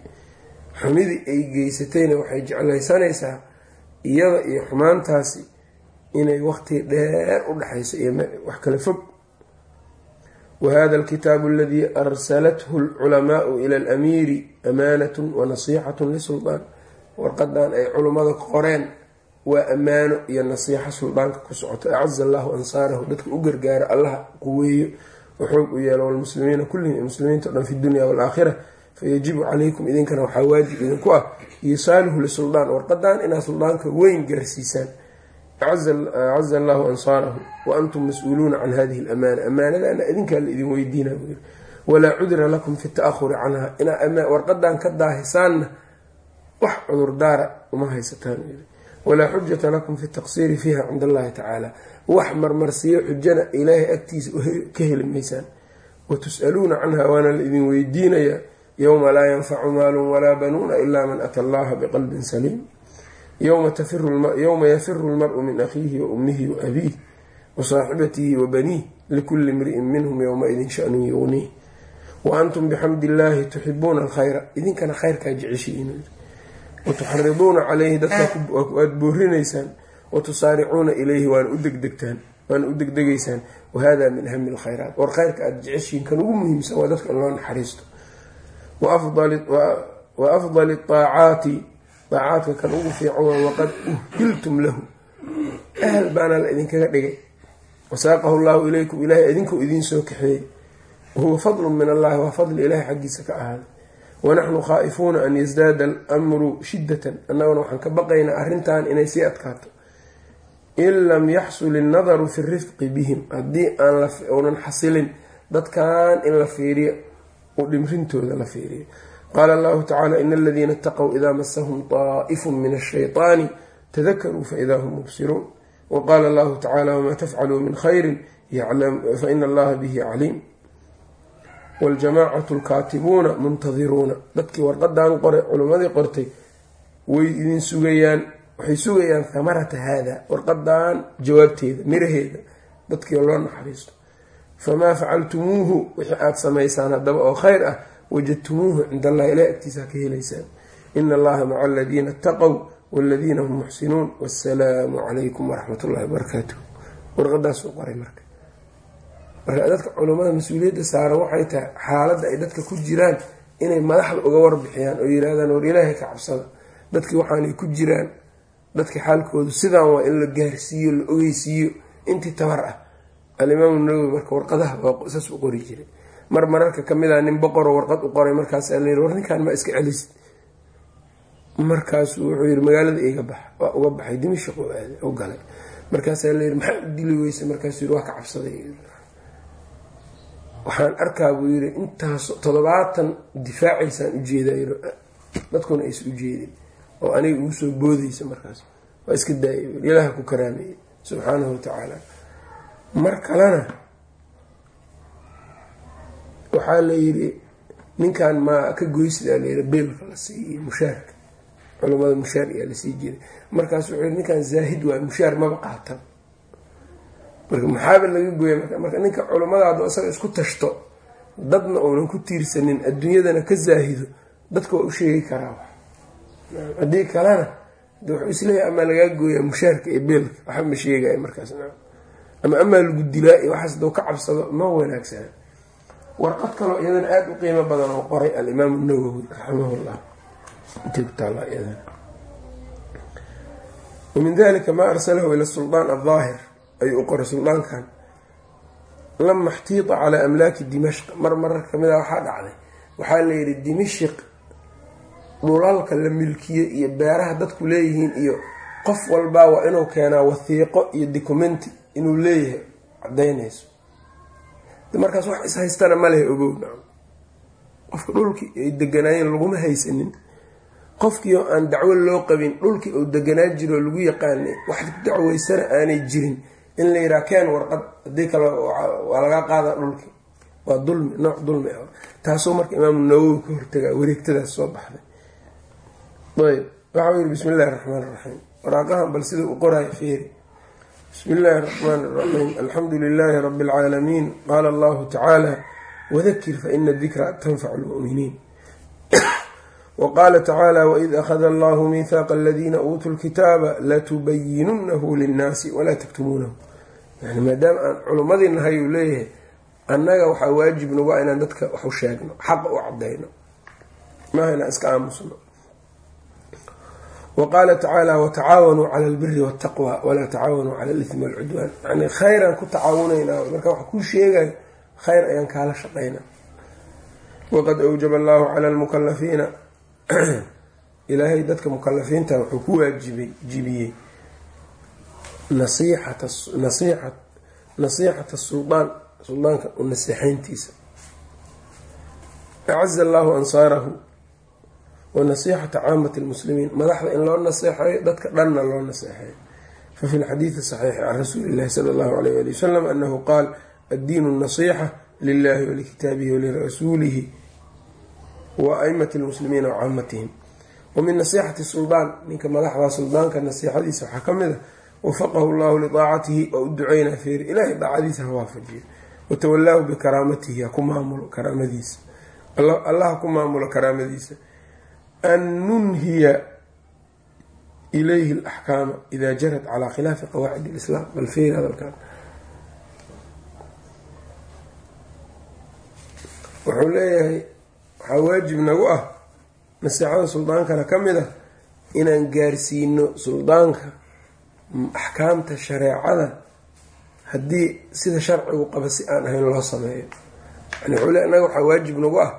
S1: xumidii ay geysatayna waxay jeclaysanaysaa iyada iyo xumaantaasi inay waqti dheer u dhexayso iyo wax kala fog. Wahada alkitaabu aladii arsalathu alculamaau ila alamiiri amaanatun wa nasiixatun lisuldaan warqadan ay culummada qoreen waa ammaano iyo nasiixo suldaanka ku socoto acaza allahu ansaarahu dadka u gargaara allaha quweeyo waxoog u yeelo walmuslimiina kullihim muslimiinta o dhan fi dunya waalaakhira fayajibu calaykum idinkana waxaa waajib idinku ah iisaaluhu lisuldaan warqadan inaad suldaanka weyn gaarsiisaan acaza allahu ansaarahu wa antum mas'uuluuna can hadihi alamaana amaanadana idinkaa la idin weydiina walaa cudra lakum fi ta-ahuri canha inaa warqadan ka daahisaanna wax cudurdaara uma haysataan walaa xujata lakum fi taqsiiri fiiha cinda allahi tacaala wax marmarsiyo xujana ilaahay agtiisa ka heli maysaan wa tus-aluuna canha waana la idin weydiinayaa yowma laa yanfacu maalun walaa banuuna ilaa man ata allaha biqalbin saliim yowma yafiru lmaru min akhiihi wa ummihi wa abiih wa saaxibatihi wa baniih likulli imri'in minhum yowmaidin shanun yugniih wa antum bixamdi illaahi tuxibuuna alkhayra idinkana khayrkaa jeceshihiin watuxariduuna caleyhi dadka waad boorinaysaan watusaaricuuna ilayhi waana u degdegtaan waana u degdegaysaan wahada min ahami alkhayraat war khayrka aada jeceshihiin kan ugu muhiimsan waa dadka in loo naxariisto wa afdali aacaati daacaadka kan ugu fiican waa waqad uhiltum lahu ahal baana la idinkaga dhigay wasaaqahu llahu ilaykum ilaahay idinkuu idiin soo kaxeeyey wahuwa fadlun min allahi waa fadli ilahay xaggiisa ka ahaaday wanaxnu khaa'ifuuna an yasdaada almru shidatan annaguna waxaan ka baqaynaa arrintan inay sii adkaato in lam yaxsul innadaru fi rifqi bihim haddii aanunan xasilin dadkan in la fiiriyo u dhimrintooda la fiiriyo. Qaala allahu tacala in aladiina itaqow idaa masahum taa'ifun min ashayطaani tadakaruu faidaa hum mubsiruun. Waqaala allahu tacala wamaa tafcaluu min khayrin faina allaha bihi caliim waljamaacatu lkaatibuuna muntadiruuna dadkii warqadan qoray culimmadii qortay way idin sugayaan waxay sugayaan hamarata haada warqadan jawaabteeda miraheeda dadkii loo naxariisto famaa facaltumuuhu wixii aada samaysaan haddaba oo khayr ah wajadtumuuhu cind allahi ilahi agtiisaa ka helaysaan ina allaha maca aladiina itaqow waladiina hum muxsinuun wasalaamu calaykum waraxmat ullahi wabarakaatuh warqadaasuu qoray marka marka dadka culummada mas'uuliyadda saaran waxay tahay xaaladda ay dadka ku jiraan inay madaxda uga warbixiyaan oo yirahdaan war ilaahay ka cabsada dadkii waxaanay ku jiraan dadka xaalkoodu sidaan waa in la gaarsiiyo la ogeysiiyo intii tabar ah alimaamu nawowi marka warqadaha saas u qori jiray. Mar mararka ka mid a nin boqoro warqad u qoray markaasaa la yiri war ninkaan ma iska celisid. Markaasuu wuxuu yiri magaalada iga bax waa uga baxay dimashaq u galay. Markaasaa layiri maxaa u dili weysa markaasuu yiri waa ka cabsaday. Waxaan arkaa buu yiri intaas toddobaatan difaacaysaan u jeedaa yiri dadkuna aysa ujeedin oo aniga ugu soo boodaysa markaas waa iska daaya ilaaha ku karaameeyey subxaanahu watacaala mar kalena waxaa la yiri ninkan maa ka goysidaa layiri beelka la siiyo mushaarka culamada mushaar ayaa la sii jiray. Markaas wuxuu yiri ninkan zaahid waay mushaar maba qaatan marka maxaaba laga gooya marka ninka culamada hadduu isaga isku tashto dadna uunan ku tiirsanin adduunyadana ka zaahido dadka waa u sheegi karaa haddii kalena de wuxuu is leeyahay amaa lagaa gooyaa mushaarka iyo beelka waxba ma sheegaya markaas ama amaa lagu dilaa iyo waxaas duu ka cabsado ma wanaagsana warqad kaloo iyadana aada u qiimo badan oo qoray alimaamu nawowi raximahullah wamin dalika maa arsalahu ila suldaan aldaahir ayuu u qoray suldaankan lama xtiita calaa amlaaki dimashq mar marar ka mid a waxaa dhacday. Waxaa layidhi dimashq dhulalka la milkiye iyo beeraha dadku leeyihiin iyo qof walbaa waa inuu keenaa wathiiqo iyo documenti inuu leeyahay cadaynayso markaas wax ishaystana malehe ogow qofka dhulkii ay deganaayeen laguma haysanin. Qofkii oo aan dacwo loo qabin dhulkii uu deganaa jiro lagu yaqaanay wax dacweysana aanay jirin. In la yiraa keen warqad haddii kale waa lagaa qaadaa dhulkii. Waa dulmi nooc dulmi ah. Taasoo marka imaamu nawowi ka hortagaa wareegtadaas soo baxday. Ayb waxau yiri bismi illahi raxmaan iraxiim waraaqahan bal sida u qoraayo feeri bismi illaahi raxmaan iraxiim alxamdu lilaahi rabi alcaalamiin qaala allahu tacaala wadakir faina dikra tanfacu lmu'miniin wqaala tacaala waid akhada allahu miihaaqa aladiina uutuu lkitaaba latubayinunahu linnaasi walaa taktumuunahu yani maadaama aan culummadii nahay uu leeyahay annaga waxaa waajib nagu inaan dadka waxu sheegno xaqa u cadayno maaha inaan iska aamusno wa qaala tacaala watacaawanuu cala albiri waltaqwa walaa tacaawanuu cala alithmi walcudwaan yani khayraan ku tacaawunaynaa marka waxa kuu sheegayo khayr ayaan kaala shaqaynaa. Waqad awjaba allahu cala lmukalafiina ilaahay dadka mukalafiinta wuxuu ku waajibay jibiyey nasiixata suldaan suldaanka u naseexayntiisa acaza allahu ansaarahu wa nasiixata caamati lmuslimiin madaxda in loo naseexeeyo dadka dhanna loo naseexeeyo fafi lxadiidi saxiixi can rasuuli illahi sala allahu alayh ali wasalam anahu qaal addiinu nasiixa lilahi walikitaabihi walirasuulihi wa aimati lmuslimiina wa caamatihim. Wa min nasiixati suldaan ninka madaxda suldaanka nasiixadiisa waxaa ka mid a wafaqahu llahu lidaacatihi waa u duceynaa feeri ilaahay daacadiisa ha waafajiyo watawallaahu bikaraamatihi ha ku maamulo karaamadiisa. Allah ha ku maamulo karaamadiisa an nunhiya ilayhi alaxkaama ida jarat calaa khilaafi qawaacid alislaam bal feeri hadalkan wuxuu leeyahay waxaa waajib nagu ah naseexada suldaankana ka mid ah inaan gaarsiino suldaanka axkaamta shareecada haddii sida sharcigu qaba si aan ahayn loo sameeyo yani wuxuu le annaga waxaa waajib nagu ah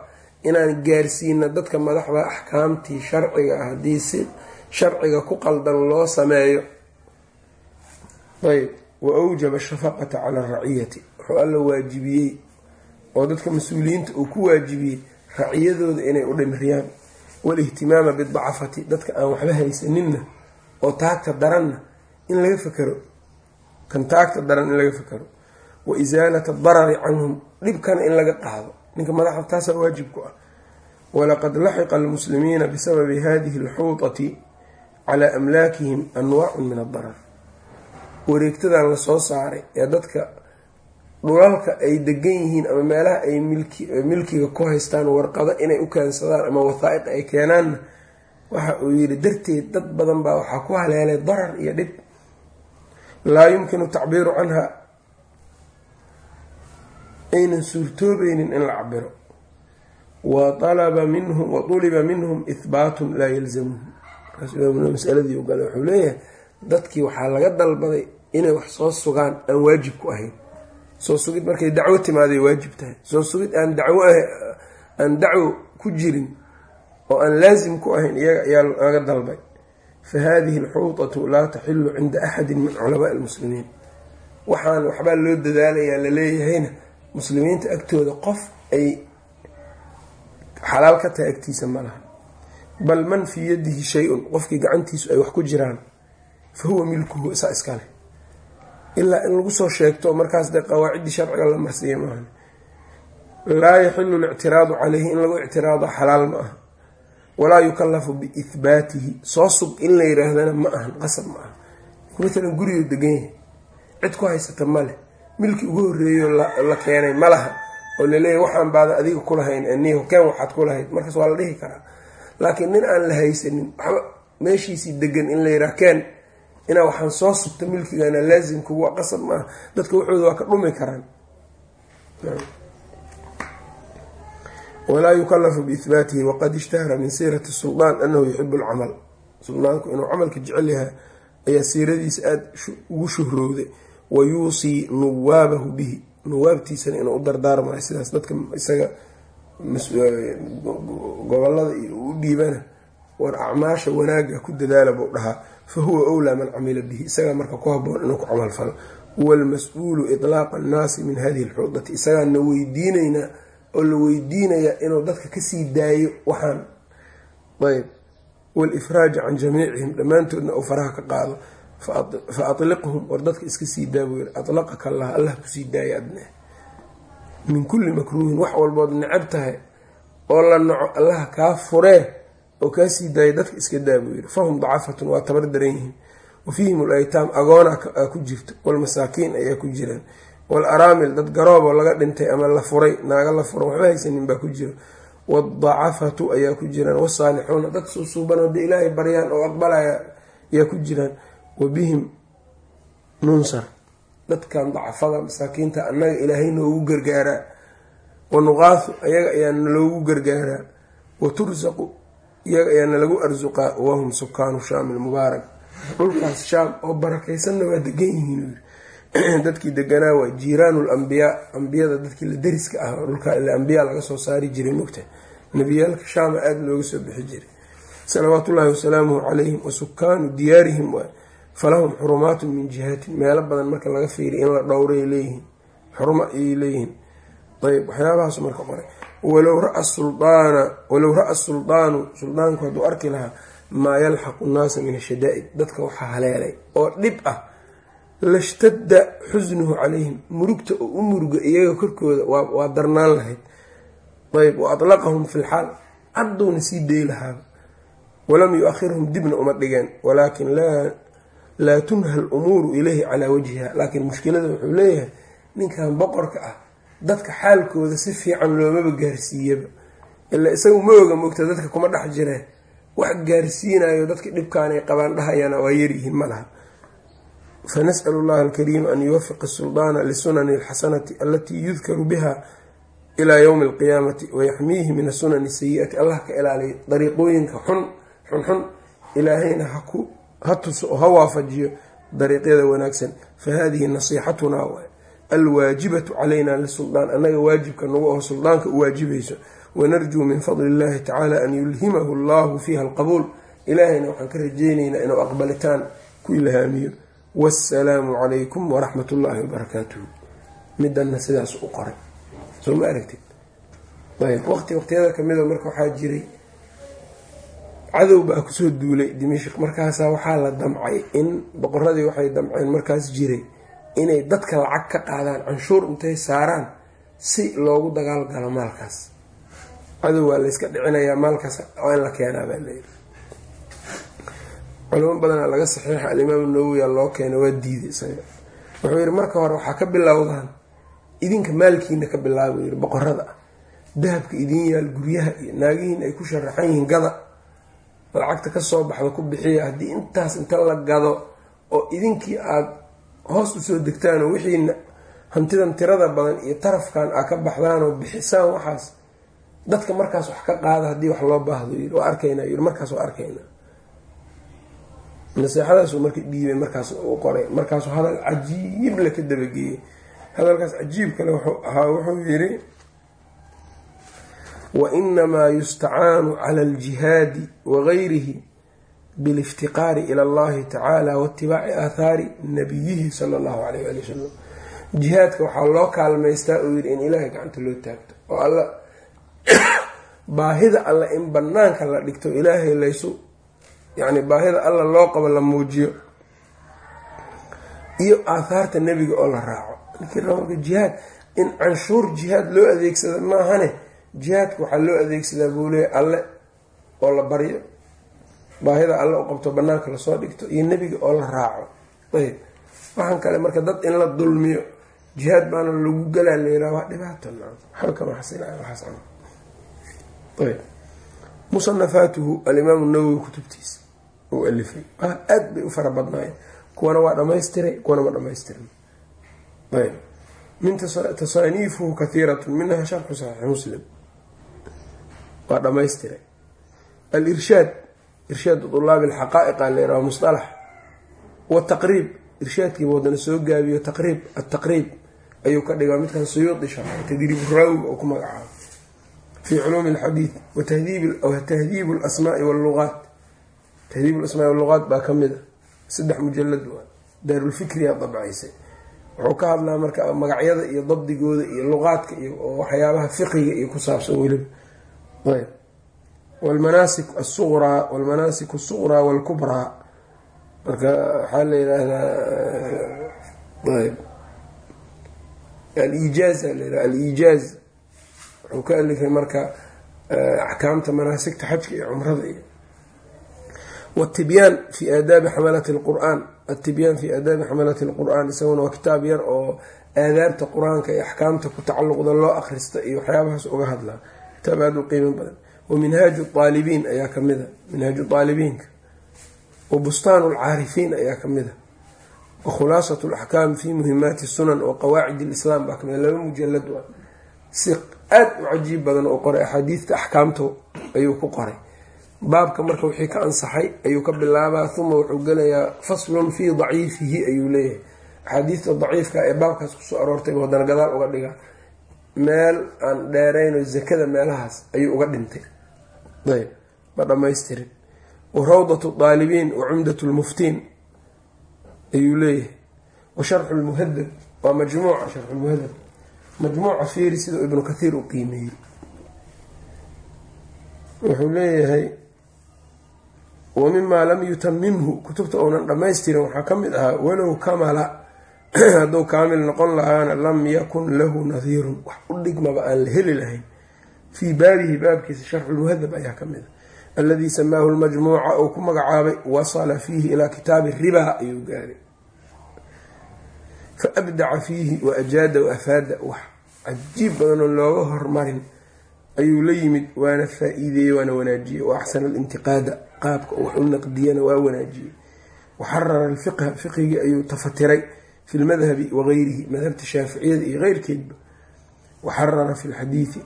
S1: inaan gaarsiino dadka madaxda axkaamtii sharciga ah haddii si sharciga ku qaldan loo sameeyo. Ayb wa awjaba shafaqata cala araciyati wuxuu alla waajibiyey oo dadka mas'uuliyiinta uu ku waajibiyey raciyadooda inay u dhimiriyaan walihtimaama bidacafati dadka aan waxba haysaninna oo taagta daranna in laga fakero kan taagta daran in laga fakero wa isaalata darari canhum dhibkana in laga qaado ninka madaxa taasaa waajib ku ah. Walaqad laxiqa almuslimiina bisababi hadihi alxuutati calaa amlaakihim anwaacun min addarar. Wareegtadan la soo saaray ee dadka dhulalka ay degan yihiin ama meelaha ay milkiga ku haystaan warqado inay u keensadaan ama wathaa'iq ay keenaanna waxa uu yidhi darteed dad badan baa waxaa ku haleelay darar iyo dhib. Laa yumkinu tacbiiru canha aynan suurtoobeynin in la cabiro wa alaba minhum ihbaatun laa yalzamuhum. Masaladii u gale wuxuu leeyahay dadkii waxaa laga dalbaday inay wax soo sugaan aan waajib ku ahayn. Soo sugid markay dacwo timaaday waajib tahay. Soo sugid aan dacwo aan dacwo ku jirin oo aan laasim ku ahayn iyaga ayaa laga dalbay. Fa hadihi alxuutatu laa taxilu cinda axadin min culamaai almuslimiin. Waxaan waxbaa loo dadaalayaa laleeyahayna muslimiinta agtooda qof ay xalaal ka tahay agtiisa ma laha. Bal man fii yadihi shay-un qofkii gacantiisu ay wax ku jiraan fa huwa milkuhu isaa iskale ilaa in lagu soo sheegto markaas dee qawaaciddii sharciga la marsiiya maaha laa yaxilu lictiraadu caleyhi in lagu ictiraado xalaal ma aha. Walaa yukallafu biihbaatihi soo sug in la yiraahdana ma ahan qasab ma aha. Matalan gurigu degan yahay cid ku haysata male milkii ugu horreeyo la keenay ma laha. Oo laleeyahy waxaan baada adiga kulahayn keen waxaad kulahayd markaas waa la dhihi karaa. Laakiin nin aan la haysanin waxba meeshiisii degan in la yiraa keen inaa waxaan soo sugta milkigana laasimku waa qasab maaha dadka waxooda waa ka dhumi karaan. Walaa yukallafu biihbaatihi waqad ishtahara min siirati suldaan anahu yuxibu lcamal suldaanku inuu camalka jecel yahay ayaa siiradiisa aada ugu shuhrowday wa yuusii nuwaabahu bihi nuwaabtiisana inuu u dardaarmayo sidaas dadka isaga gobollada iyo dhiibana war acmaasha wanaaga ku dadaala buu dhahaa fa huwa owlaa man camila bihi isagaa marka ku haboon inuu ku camal falo walmas-uulu itlaaqa annaasi min hadihi alxuudati isagaana weydiinaynaa oo la weydiinayaa inuu dadka ka sii daayo waxaan ayb walifraaja can jamiicihim dhammaantoodna uu faraha ka qaado fa atliqhum war dadka iska sii daa buu yiri atlaqaka allah allah ku sii daaya adne min kulli makruuhin wax walbood necab tahay oo la naco allaha kaa furee oo kaa sii daaya dadka iska daa buu yiri fahum dacafatun waa tabar daran yihiin. wa fiihim alaytaam agoona ku jirto walmasaakiin ayaa ku jiraan. wal araamil dad garooboo laga dhintay ama la furay naaga la furan waxba haysanin baa ku jira wadacafatu ayaa ku jiraan. wasaalixuuna dad suusuubanoo de ilaahay baryaan oo aqbalaya ayaa ku jiraan wa bihim nunsar. Dadkan dacafada masaakiinta annaga ilaahay noogu gargaaraa wa nuqaahu ayaga ayaana loogu gargaaraa wa tursaqu iyaga ayaana lagu arsuqaa wahum sukaanu shaam ilmubaarak dhulkaas shaam oo barakaysanna waa degan yihiin dadkii deganaa waa jiiraanu lambiyaa ambiyada dadkii la deriska ah oo dhulka ila ambiyaa laga soo saari jiray mugta nebiyaalka shaama aada looga soo bixi jiray. Salawaatullaahi wasalaamuhu calayhim wa sukaanu diyaarihim waay falahum xurumaatun min jihaatin meelo badan marka laga fiiriy in la dhowray leeyihiin xurumo ayay leeyihiin. Ayb waxyaabahaas marka qoray walow raa suldaana walow ra'a suldaanu suldaanku hadduu arki lahaa maa yalxaqu nnaasa min ashadaa'id dadka waxaa haleelay oo dhib ah. Lashtadda xusnuhu calayhim murugta oo u muruga iyaga korkooda waa darnaan lahayd. Ayb wa atlaqahum fi lxaal cadduuna sii day lahaaba. Walam yu-ahirhum dibna uma dhigeen walaakin laa laa tunha lumuuru ilayhi calaa wajhiha. Laakiin mushkilada wuxuu leeyahay ninkan boqorka ah dadka xaalkooda si fiican loomaba gaarsiiyaba. Ila isagu ma oga mogta dadka kuma dhex jireen. Wax gaarsiinayo dadka dhibkaanay qabaan dhahayana waa yaryihiin ma laha. Fanas'l اllaha an yuwafiqa suldaana lisunani alxasanati alatii yudkaru biha ilaa ywmi alqiyaamati wayaxmiihi min asunani sayi-ati allah ka ilaaliyo dariiqooyinka xun xunxun ilaahayna ha tuso oo ha waafajiyo dariiqyada wanaagsan fahadihi nasixatunaa alwaajibatu calayna lisuldaan annaga waajibka nagu oo suldaanka u waajibayso wanarjuu min fadli illahi tacaala an yulhimahu allahu fiiha alqabuul. Ilaahayna waxaan ka rajeyneynaa inuu aqbalitaan ku ilhaamiyo wasalaamu calaykum waraxmat ullaahi wabarakaatuhu midana sidaas u qoray. Soo ma aragtid? Ayb waqti waqtiyada kamida marka waxaa jiray cadow baa ku soo duulay dimashik markaasaa waxaa la damcay in boqoradii waxay damceen markaas jiray inay dadka lacag ka qaadaan canshuur intay saaraan si loogu dagaal galo maalkaas. Cadow waa layska dhicinayaa maalkaas in la keenaa baa layiri culamo badanaa laga saxiixa alimaamu nawowiya loo keena waa diiday isaga. Wuxuu yihi marka hore waxaa ka bilowdaan idinka maalkiina ka bilaaba yiri boqorada ah dahabka idin yaal guryaha iyo naagihiina ay ku sharaxan yihiin gada lacagta ka soo baxda ku bixiya haddii intaas inta la gado oo idinkii aada hoos u soo degtaanoo wixiina hantidan tirada badan iyo tarafkan aa ka baxdaan oo bixisaan waxaas dadka markaas wax ka qaada haddii wax loo baahdo yiri waa arkaynaa yiri markaas waa arkaynaa naseexadaasuu marka dhiibay markaas u qoray markaasuu hadal cajiib la ka dabageeyey. Hadalkaas cajiib kale wuxuu yiri wainamaa yustacaanu cala aljihaadi wagayrihi biliftiqaari ila allahi tacaala waitibaaci aathaari nabiyihi sala allahu alayh ali wasalam jihaadka waxaa loo kaalmaystaa uu yiri in ilaahay gacanta loo taagto oo alla baahida alla in banaanka la dhigto ilaahay laysu yacni baahida alla loo qabo la muujiyo iyo aathaarta nebiga oo la raaco. Ninkii ramarka jihaad in canshuur jihaad loo adeegsada maahane jihaadka waxaa loo adeegsadaa buu leeya alle oo la baryo baahida alle u qabto banaanka la soo dhigto iyo nebiga oo la raaco. Ayb waxaan kale marka dad in la dulmiyo jihaad baana lagu galaa layraa waa dhibaato. Ayb musanafaatuhu alimaamu nawowi kutubtiisa uu alifay. Aada bay u fara badnaayeen. Kuwana waa dhamaystiray kuwana ma dhamaystirin min tasaaniifuhu kathiirat minha sharxu saxiix muslim waa dhamaystiray alirshaad irshaad ulaabi alxaqaa'iqa layraa musalax wataqriib irshaadkiiba wadana soo gaabiyo taqriib ataqriib ayuu ka dhigaa midkan suyuudi sharxay tadriibu raawiga oo ku magacaabo fi culuumi alxadiid watahdiib alasmaai walluqaat tahdiib alasmaai walluqaat baa ka mid a. Saddex mujalad waa daarulfikriya dabcaysay. Wuxuu ka hadlaa marka magacyada iyo dabdigooda iyo luqaadka iyo waxyaabaha fiqiga iyo ku saabsan weliba wlmanaasik asuqraa walmanaasik asuqraa walkubraa marka waxaa la yidhaahdaa aliijaaz a layidhaha aliijaaz wuxuu ka alifay marka axkaamta manaasigta xajka iyo cumrada iyo. Wtibyaan fi aadaabi xamalati lqur-aan atibyaan fi aadaabi xamalati lqur-aan isaguna waa kitaab yar oo aadaabta qur'aanka iyo axkaamta ku tacalluqda loo akhrista iyo waxyaabahaas uga hadlaa kitaab aada u qiimo badan. Wa minhaaju aalibiin ayaa kamida minhaaju aalibiinka wa bustaan lcaarifiin ayaa kamida wa khulaasat laxkaam fi muhimaati sunan wa qawaacid lislaam baa kamida laba mujalad waa si aada u cajiib badan oo qoray. Axaadiidta axkaamta ayuu ku qoray. Baabka marka wixii ka ansaxay ayuu ka bilaabaa uma wuxuu gelayaa faslun fii daciifihi ayuu leeyahay. Axaadiista daciifka ee baabkaas ku soo aroortay wadana gadaal uga dhiga meel aan dheerayno zakada meelahaas ayuu uga dhintay. Ayb ma dhamaystirin wa rawdatu daalibiin wa cumdat lmuftiin ayuu leeyahay. Wa sharxu lmuhadab waa majmuuca sharxulmuhadab majmuuca fiiri sidau ibnu kathiir u qiimeeyey. Wuxuu leeyahay wa mimaa lam yutamimhu kutubta uunan dhammaystirin waxaa ka mid ahaa walow kamala hadduu kaamil noqon lahaana lam yakun lahu nadiirun. Wax u dhigmaba aan la heli lahayn. Fii baabihi baabkiisa sharxulmuhadab ayaa ka mid a aladii samaahu lmajmuuca uu ku magacaabay wasala fiihi ilaa kitaabi ribaa ayuu gaaray. Fa abdaca fiihi wa ajaada wa afaada. Wax cajiib badanoo looga hormarin ayuu la yimid waana faa-iideeyey waana wanaajiyey. Wa axsana alintiqaada qaabka wax u naqdiyana waa wanaajiyey. Waxarara alfiqha fiqhigii ayuu tafatiray fi lmadhabi wagayrihi madhabta shaaficiyada iyo keyrkeedba waxarara fi lxadiidi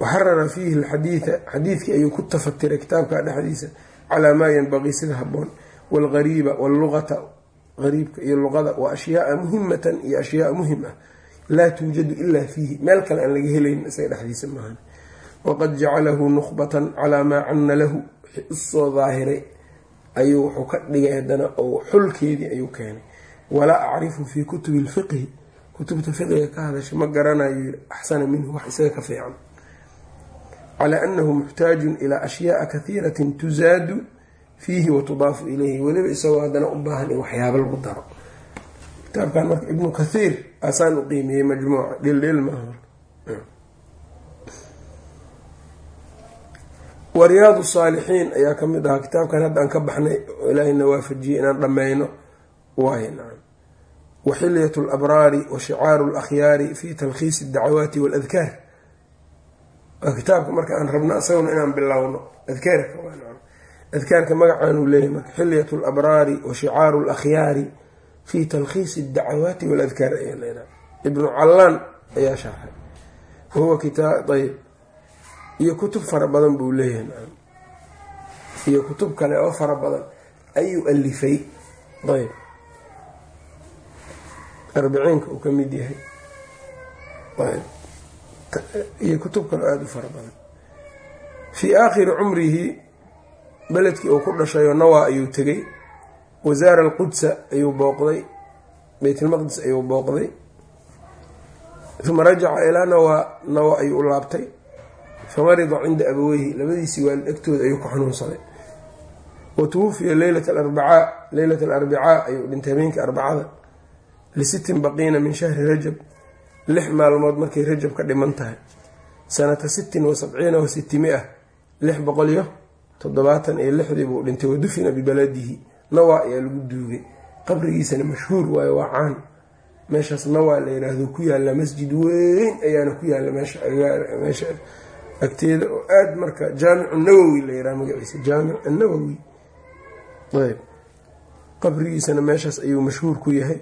S1: waxarara fiihi alxadiida xadiidkii ayuu ku tafatiray kitaabka dhexdiisa calaa maa yanbaqii sida haboon waalgariiba wallugata gariibka iyo luqada wa ashyaaa muhimatan iyo ashyaaa muhiim ah laa tuujadu ilaa fiihi meel kale aan laga helayn isaga dhexdiisa maahan waqad jacalahu nukhbatan calaa maa canna lahu wixii u soo daahiray ayuu wuxuu ka dhigay haddana oo xulkeedii ayuu keenay. Walaa acrifu fii kutubi lfiqhi kutubta fiqiga ka hadasha ma garanayo axsana minhu wax isaga ka fiican. Calaa annahu muxtaajun ilaa ashyaaa kahiiratin tusaadu fiihi wa tudaafu ilayhi. Weliba isagoo haddana u baahan in waxyaaba lagu daro. Kitaabkan marka ibnu kathiir asaan u qiimiyey majmuuca dhildhil maaha wa riyaadu saalixiin ayaa ka mid ahaa kitaabkan hadda aan ka baxnay oo ilaahayna waafajiyey inaan dhammayno. Waay nacam wa xilyat alabraari wa shicaaru alakhyaari fi talkhiisi addacawaati waaladkaar waa kitaabka marka aan rabno isaguna inaan bilowno. Adkaarka waa nacam adkaarka magacaanuu leeyahay marka xilyat alabraari wa shicaaru alakhyaari fi talkhiisi addacawaati waaladkaar ayaa leedaha ibnu callaan ayaa sharxay. Wahuwa kitaab ayb iyo kutub fara badan buu leeyahay. Iyo kutub kale oo fara badan ayuu alifay. Ayb arbiciinka uu ka mid yahay. Iyo kutub kale aada u fara badan. Fii aakhiri cumrihi beledkii uu ku dhashayoo nawaa ayuu tegay wasaara alqudsa ayuu booqday. Beytlmaqdis ayuu booqday. Uma rajaca ilaa nawaa. Nawa ayuu u laabtay famarida cinda abaweyhi labadiisii waalid agtooda ayuu ku xanuunsaday. Wa tuwufiya leylat alarbacaa leylat alarbicaa ayuu dhintay habeenkii arbacada. Lisittin baqiina min shahri rajab lix maalmood markay rajab ka dhiman tahay. Sanata sittin wa sabciina wa sitimia lix boqol iyo toddobaatan iyo lixdii buu dhintay wadufina bibaladihi nawaa ayaa lagu duugay. Qabrigiisana mashhuur waayo waa caan. Meeshaas nawaa la yiraahdo ku yaalla masjid weyn ayaana ku yaalla meesha agteeda oo aada marka jaamicu nawowi la yiraha magaciisa jaamic nawowi ayb. Qabrigiisana meeshaas ayuu mashhuur ku yahay.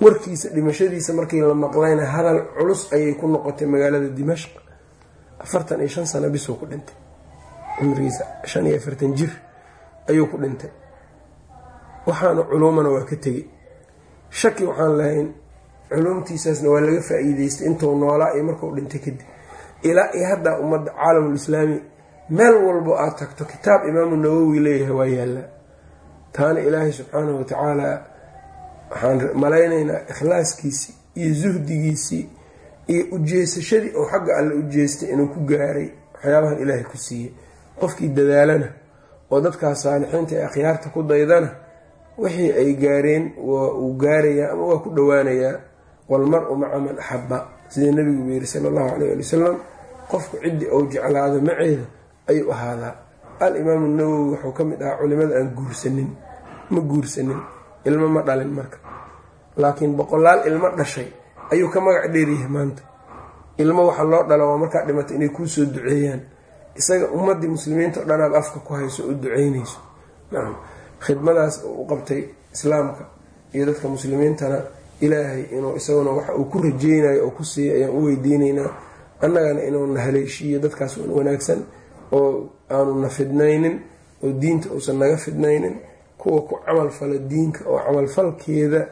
S1: Warkiisa dhimashadiisa markii la maqlayna hadal culus ayay ku noqotay magaalada dimashq. Afartan iyo shan sano bisuu ku dhintay. Cumrigiisa shan iyo afartan jir ayuu ku dhintay. Waxaana culuumana waa ka tegey. Shaki waxaan lahayn culuumtiisaasna waa laga faa-iideystay intuu noolaa iyo markuu dhintay kadib ilaa iyo haddaa ummadda caalamulislaami meel walbo aad tagto kitaab imaamu nawowi leeyahay waa yaallaa taana ilaahay subxaanahu watacaala waxaan malaynaynaa ikhlaaskiisii iyo suhdigiisii iyo ujeesashadii oo xagga alle u jeestay inuu ku gaaray waxyaabahan ilaahay ku siiyey qofkii dadaalana oo dadkaas saalixiinta ee akhyaarta ku daydana wixii ay gaareen waa uu gaarayaa ama waa ku dhowaanayaa walmar-u maca man axaba sidii nabigu uu yiri sala allahu caleyh ali wasalam qofku ciddii ou jeclaado maceeda ayuu ahaadaa. Al-imaamu nawowi wuxuu ka mid ahaa culimada aan guursanin. Ma guursanin ilmo ma dhalin marka. Laakiin boqolaal ilmo dhashay ayuu ka magac dheeryahay maanta. Ilmo waxa loo dhalo waa markaa dhimato inay kuusoo duceeyaan. Isaga ummadii muslimiinta o dhanaad afka ku hayso oo duceynayso. Khidmadaas u qabtay islaamka iyo dadka muslimiintana ilaahay inuu isaguna waxa uu ku rajeynayo oo ku siiya ayaan u weydiinaynaa. Annagana inuuna haleeshiiyo dadkaas wanaagsan oo aanu na fidnaynin oo diinta uusan naga fidnaynin. Kuwa ku camal fala diinka oo camalfalkeeda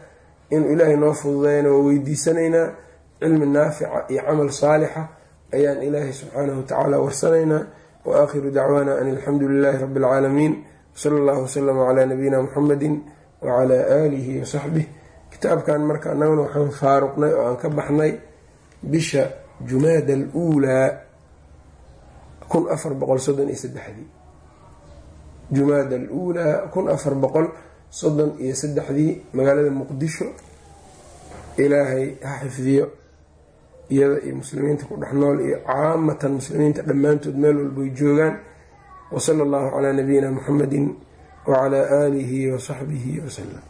S1: inuu ilaahay noo fududeyna waa weydiisanaynaa. Cilmi naafica iyo camal saalixa ayaan ilaahay subxaanahu watacaala warsanaynaa. Wa dacwaana an alxamdu lilaahi rabbi alcaalamiin wsala allahu wasalama calaa nabiyina muxamedi wacalaa aalihi wasaxbih kitaabkan marka annaguna waxaan faaruqnay oo aan ka baxnay bisha jumaada aluulaa kun afar boqol soddon iyo saddexdii. Jumaada aluulaa kun afar boqol soddon iyo saddexdii magaalada muqdisho ilaahay ha xifdiyo iyada iyo muslimiinta ku dhex nool iyo caamatan muslimiinta dhammaantood meel walbay joogaan. Wasala allahu calaa nabiyina muxamedin wacalaa aalihi wasaxbihi wasalam